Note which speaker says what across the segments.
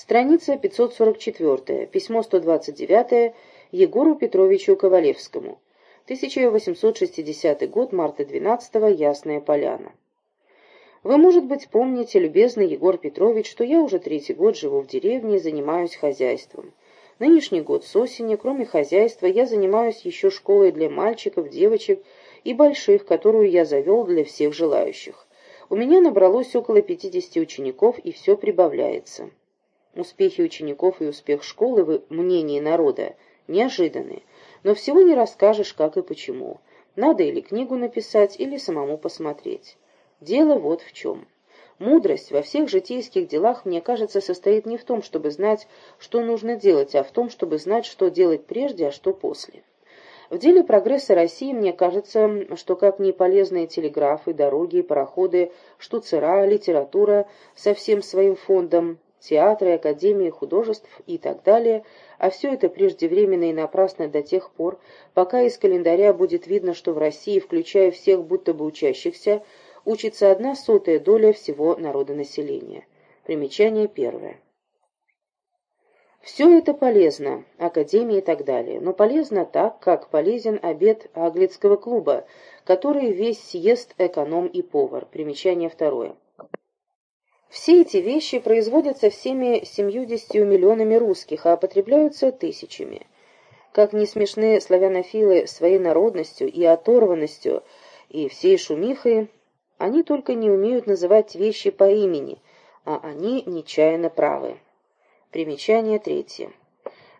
Speaker 1: Страница 544, письмо 129 Егору Петровичу Ковалевскому. 1860 год, марта 12 Ясная Поляна. Вы, может быть, помните, любезный Егор Петрович, что я уже третий год живу в деревне и занимаюсь хозяйством. Нынешний год с осени, кроме хозяйства, я занимаюсь еще школой для мальчиков, девочек и больших, которую я завел для всех желающих. У меня набралось около 50 учеников, и все прибавляется. Успехи учеников и успех школы в мнении народа неожиданные, но всего не расскажешь, как и почему. Надо или книгу написать, или самому посмотреть. Дело вот в чем. Мудрость во всех житейских делах, мне кажется, состоит не в том, чтобы знать, что нужно делать, а в том, чтобы знать, что делать прежде, а что после. В деле прогресса России мне кажется, что как не полезные телеграфы, дороги, пароходы, штуцера, литература со всем своим фондом, театры, академии художеств и так далее, а все это преждевременно и напрасно до тех пор, пока из календаря будет видно, что в России, включая всех будто бы учащихся, учится одна сотая доля всего народонаселения. Примечание первое. Все это полезно, академия и так далее, но полезно так, как полезен обед Аглицкого клуба, который весь съест эконом и повар. Примечание второе. Все эти вещи производятся всеми семьюдесятью миллионами русских, а потребляются тысячами. Как не смешны славянофилы своей народностью и оторванностью и всей шумихой, они только не умеют называть вещи по имени, а они нечаянно правы. Примечание третье.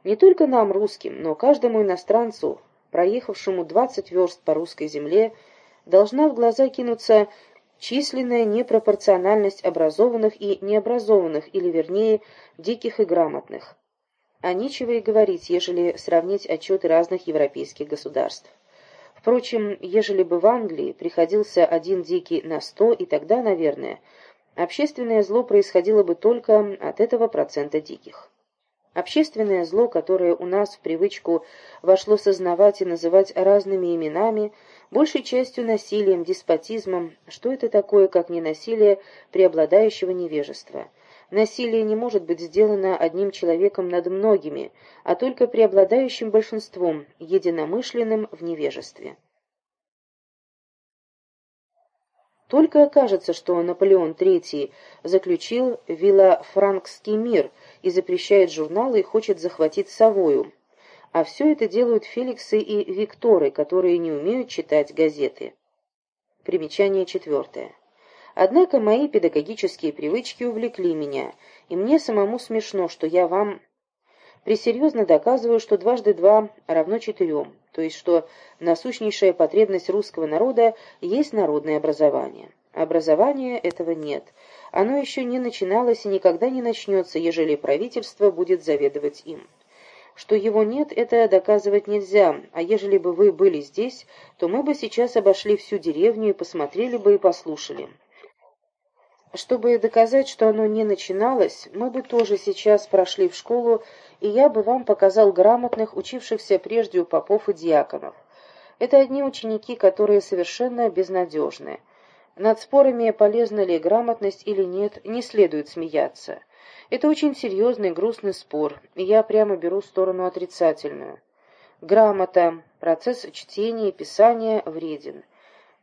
Speaker 1: Не только нам, русским, но каждому иностранцу, проехавшему 20 верст по русской земле, должна в глаза кинуться численная непропорциональность образованных и необразованных, или вернее, диких и грамотных. А нечего и говорить, ежели сравнить отчеты разных европейских государств. Впрочем, ежели бы в Англии приходился один дикий на сто, и тогда, наверное, общественное зло происходило бы только от этого процента диких. Общественное зло, которое у нас в привычку вошло сознавать и называть разными именами, большей частью насилием, деспотизмом, что это такое, как не насилие преобладающего невежества – Насилие не может быть сделано одним человеком над многими, а только преобладающим большинством, единомышленным в невежестве. Только окажется, что Наполеон III заключил Виллафранкский мир и запрещает журналы и хочет захватить Савою. А все это делают Феликсы и Викторы, которые не умеют читать газеты. Примечание четвертое. Однако мои педагогические привычки увлекли меня, и мне самому смешно, что я вам пресерьезно доказываю, что дважды два равно четырем, то есть что насущнейшая потребность русского народа есть народное образование. Образования этого нет. Оно еще не начиналось и никогда не начнется, ежели правительство будет заведовать им. Что его нет, это доказывать нельзя, а ежели бы вы были здесь, то мы бы сейчас обошли всю деревню и посмотрели бы и послушали. Чтобы доказать, что оно не начиналось, мы бы тоже сейчас прошли в школу, и я бы вам показал грамотных, учившихся прежде у попов и диаконов. Это одни ученики, которые совершенно безнадежны. Над спорами, полезна ли грамотность или нет, не следует смеяться. Это очень серьезный грустный спор, и я прямо беру сторону отрицательную. Грамота, процесс чтения и писания вреден.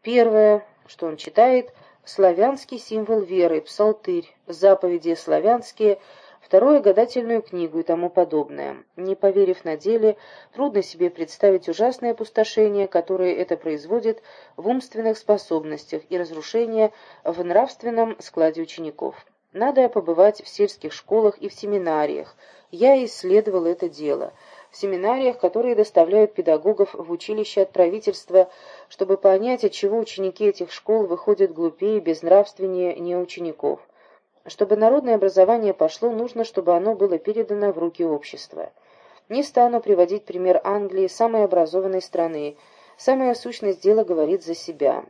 Speaker 1: Первое, что он читает – славянский символ веры, псалтырь, заповеди славянские, второе — гадательную книгу и тому подобное. Не поверив на деле, трудно себе представить ужасное опустошение, которое это производит в умственных способностях и разрушение в нравственном складе учеников. Надо побывать в сельских школах и в семинариях. Я исследовал это дело — в семинариях, которые доставляют педагогов в училище от правительства, чтобы понять, от чего ученики этих школ выходят глупее и безнравственнее не учеников. Чтобы народное образование пошло, нужно, чтобы оно было передано в руки общества. Не стану приводить пример Англии, самой образованной страны. Самая сущность дела говорит за себя.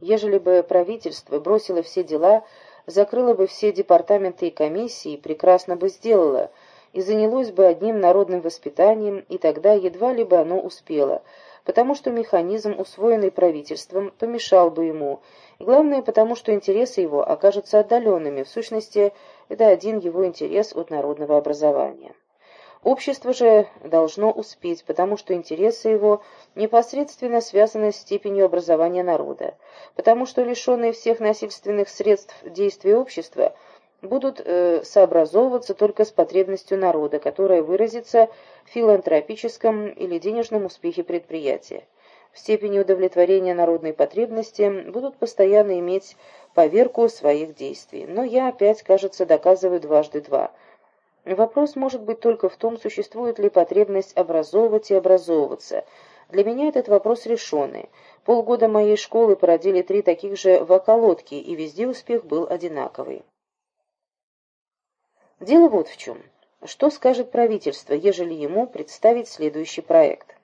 Speaker 1: Ежели бы правительство бросило все дела, закрыло бы все департаменты и комиссии, прекрасно бы сделало – и занялось бы одним народным воспитанием, и тогда едва ли бы оно успело, потому что механизм, усвоенный правительством, помешал бы ему, и главное, потому что интересы его окажутся отдаленными, в сущности, это один его интерес от народного образования. Общество же должно успеть, потому что интересы его непосредственно связаны с степенью образования народа, потому что лишенные всех насильственных средств действия общества будут э, сообразовываться только с потребностью народа, которая выразится в филантропическом или денежном успехе предприятия. В степени удовлетворения народной потребности будут постоянно иметь поверку своих действий. Но я опять, кажется, доказываю дважды два – Вопрос может быть только в том, существует ли потребность образовывать и образовываться. Для меня этот вопрос решенный. Полгода моей школы породили три таких же воколодки, и везде успех был одинаковый. Дело вот в чем. Что скажет правительство, ежели ему представить следующий проект?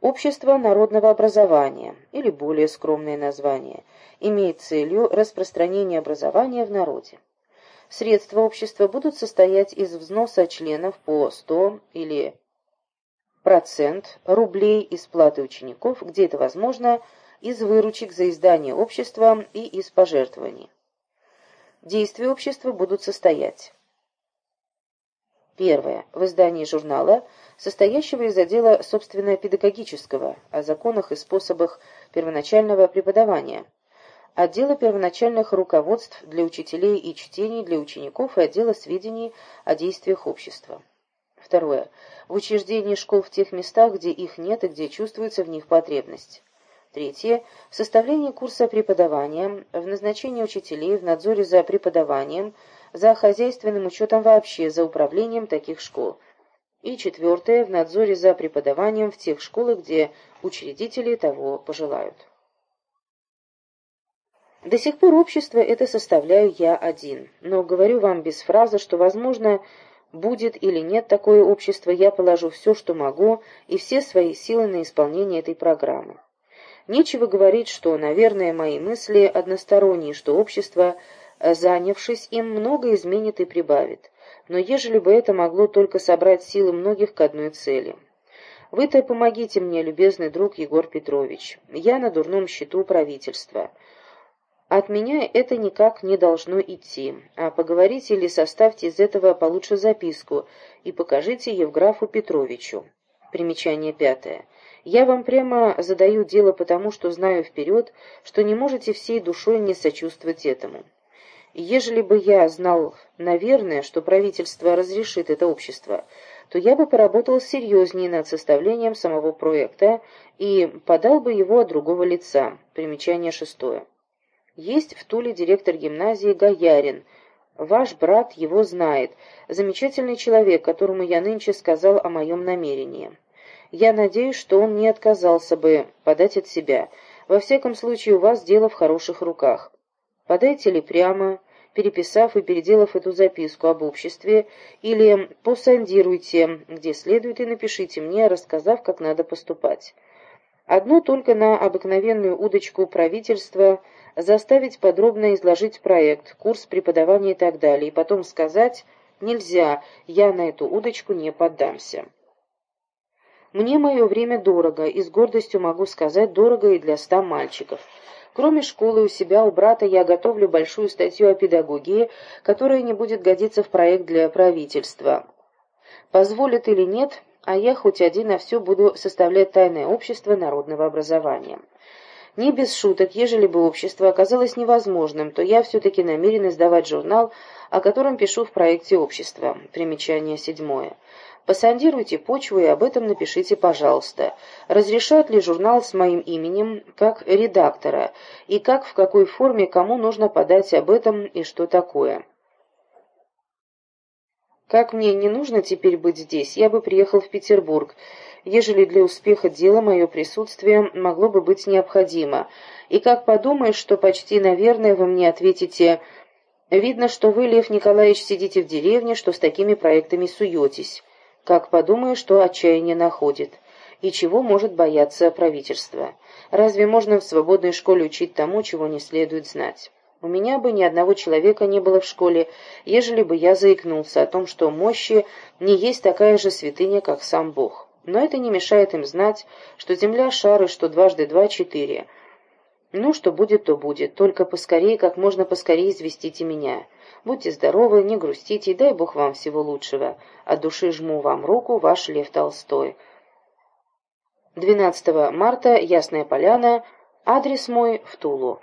Speaker 1: Общество народного образования, или более скромное название, имеет целью распространение образования в народе. Средства общества будут состоять из взноса членов по 100 или процент рублей из платы учеников, где это возможно, из выручек за издание общества и из пожертвований. Действия общества будут состоять. Первое. В издании журнала, состоящего из отдела собственно педагогического, о законах и способах первоначального преподавания – отдела первоначальных руководств для учителей и чтений для учеников и отдела сведений о действиях общества. Второе. В учреждении школ в тех местах, где их нет и где чувствуется в них потребность. Третье. В составлении курса преподавания, в назначении учителей, в надзоре за преподаванием, за хозяйственным учетом вообще, за управлением таких школ. И четвертое. В надзоре за преподаванием в тех школах, где учредители того пожелают. До сих пор общество это составляю я один, но говорю вам без фразы, что, возможно, будет или нет такое общество, я положу все, что могу, и все свои силы на исполнение этой программы. Нечего говорить, что, наверное, мои мысли односторонние, что общество, занявшись им, много изменит и прибавит. Но ежели бы это могло только собрать силы многих к одной цели. Вы-то помогите мне, любезный друг Егор Петрович. Я на дурном счету правительства. От меня это никак не должно идти, а поговорите или составьте из этого получше записку и покажите Евграфу Петровичу. Примечание пятое. Я вам прямо задаю дело потому, что знаю вперед, что не можете всей душой не сочувствовать этому. Ежели бы я знал, наверное, что правительство разрешит это общество, то я бы поработал серьезнее над составлением самого проекта и подал бы его от другого лица. Примечание шестое. Есть в Туле директор гимназии Гаярин. Ваш брат его знает. Замечательный человек, которому я нынче сказал о моем намерении. Я надеюсь, что он не отказался бы подать от себя. Во всяком случае, у вас дело в хороших руках. Подайте ли прямо, переписав и переделав эту записку об обществе, или посондируйте, где следует, и напишите мне, рассказав, как надо поступать. Одно только на обыкновенную удочку правительства – заставить подробно изложить проект, курс преподавания и так далее, и потом сказать «нельзя, я на эту удочку не поддамся». Мне мое время дорого, и с гордостью могу сказать, дорого и для ста мальчиков. Кроме школы у себя, у брата, я готовлю большую статью о педагогии, которая не будет годиться в проект для правительства. Позволит или нет, а я хоть один на все буду составлять тайное общество народного образования. Не без шуток, ежели бы общество оказалось невозможным, то я все-таки намерен издавать журнал, о котором пишу в проекте общества. Примечание седьмое. Посондируйте почву и об этом напишите, пожалуйста. Разрешат ли журнал с моим именем как редактора, и как, в какой форме, кому нужно подать об этом и что такое. Как мне не нужно теперь быть здесь, я бы приехал в Петербург, ежели для успеха дела мое присутствие могло бы быть необходимо. И как подумаешь, что почти, наверное, вы мне ответите, видно, что вы, Лев Николаевич, сидите в деревне, что с такими проектами суетесь. Как подумаешь, что отчаяние находит. И чего может бояться правительство? Разве можно в свободной школе учить тому, чего не следует знать? У меня бы ни одного человека не было в школе, ежели бы я заикнулся о том, что мощи не есть такая же святыня, как сам Бог. Но это не мешает им знать, что Земля шар и что дважды два — четыре. Ну, что будет, то будет, только поскорее, как можно поскорее известите меня. Будьте здоровы, не грустите, и дай Бог вам всего лучшего. От души жму вам руку, ваш Лев Толстой. 12 марта, Ясная Поляна, адрес мой в Тулу.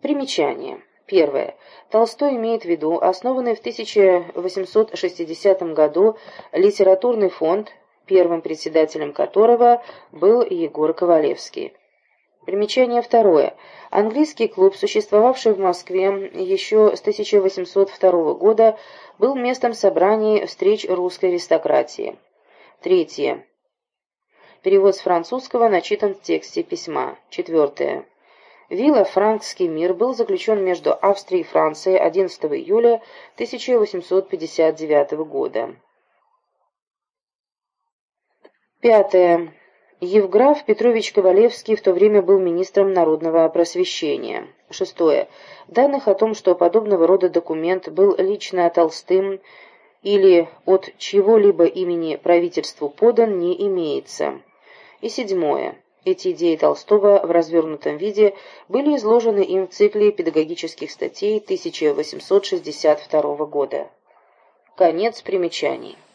Speaker 1: Примечание. Первое. Толстой имеет в виду основанный в 1860 году литературный фонд, первым председателем которого был Егор Ковалевский. Примечание второе. Английский клуб, существовавший в Москве еще с 1802 года, был местом собраний встреч русской аристократии. Третье. Перевод с французского начитан в тексте письма. Четвертое. Вилла «Франкский мир» был заключен между Австрией и Францией 11 июля 1859 года. Пятое. Евграф Петрович Ковалевский в то время был министром народного просвещения. Шестое. Данных о том, что подобного рода документ был лично Толстым или от чего-либо имени правительству подан, не имеется. И седьмое. Эти идеи Толстого в развернутом виде были изложены им в цикле педагогических статей 1862 года. Конец примечаний.